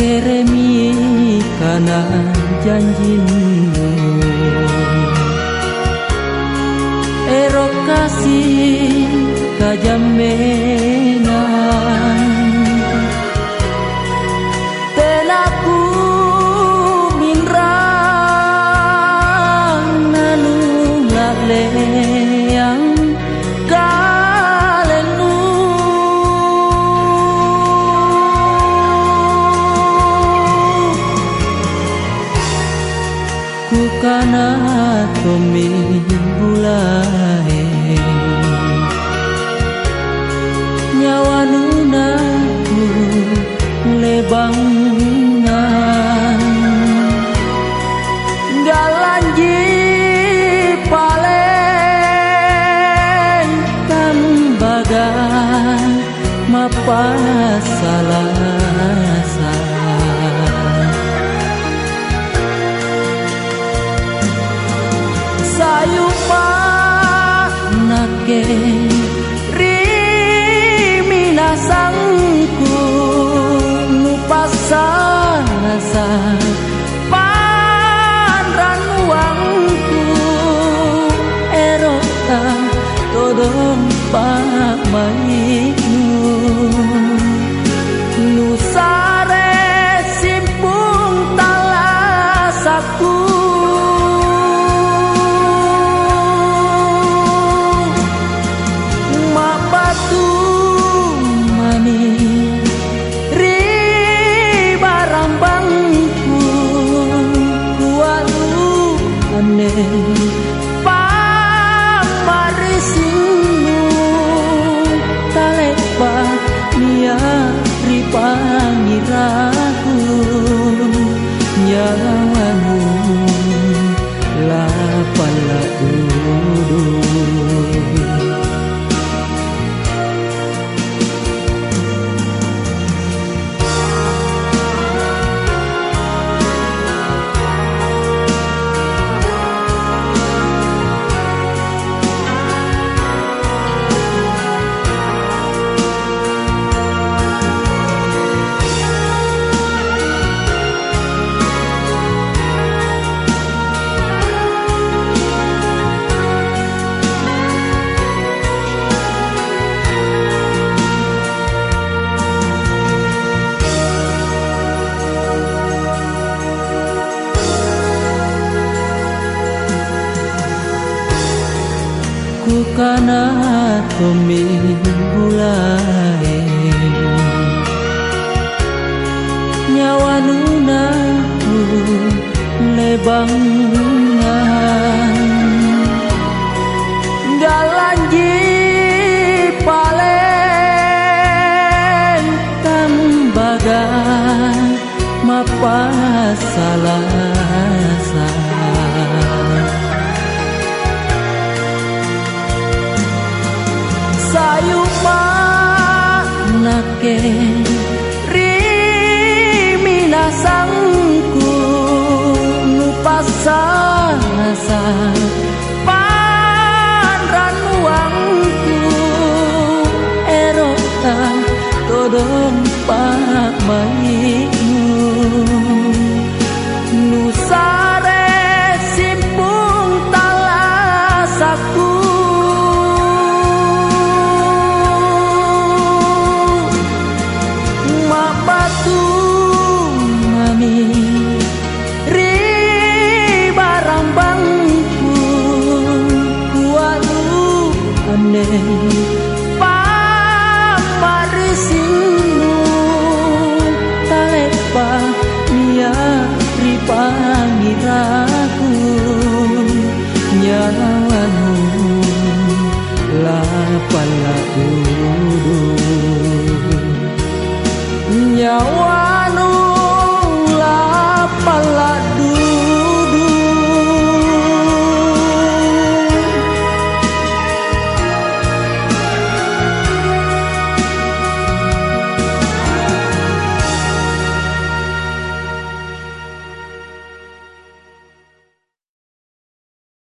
Eremi karena janjimu. Erok kasih kajamenan Tenaku minrang nanu yang Ku kana tomi bulai nyawanunaku lebangan galanji palen tambaga mapasalasan sayupa nake sangku lupa sasa panran uangku. Erota todong pak pamarisimu talepa nia ripangiraku nyawanu ku kana tomi bulai nyawanunaku lebangan mapasalasan nake rimina sangku lupa sasa panran uangku erota todong pak maimu time